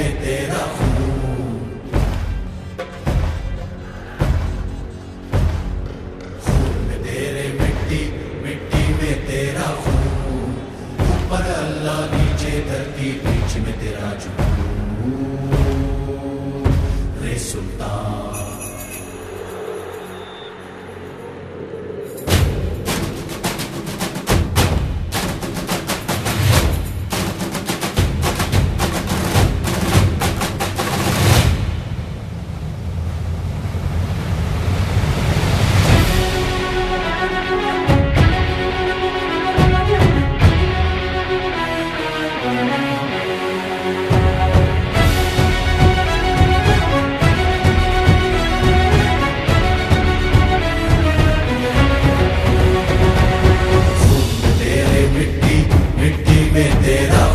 पे तेरा खून। खून में तेरे मिट्टी मिट्टी में तेरा खून। ऊपर अल्लाह नीचे धरती, बीच में तेरा जुनून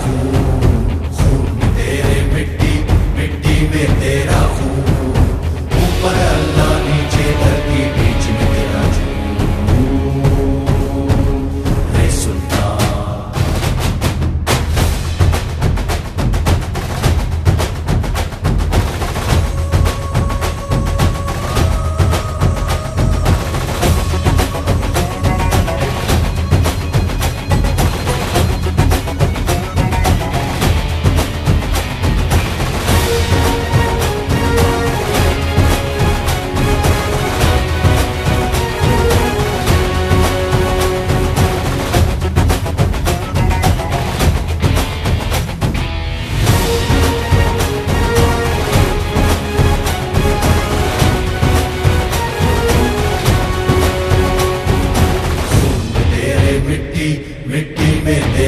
खून तेरे मिट्टी मिट्टी में तेरा खून। Amen.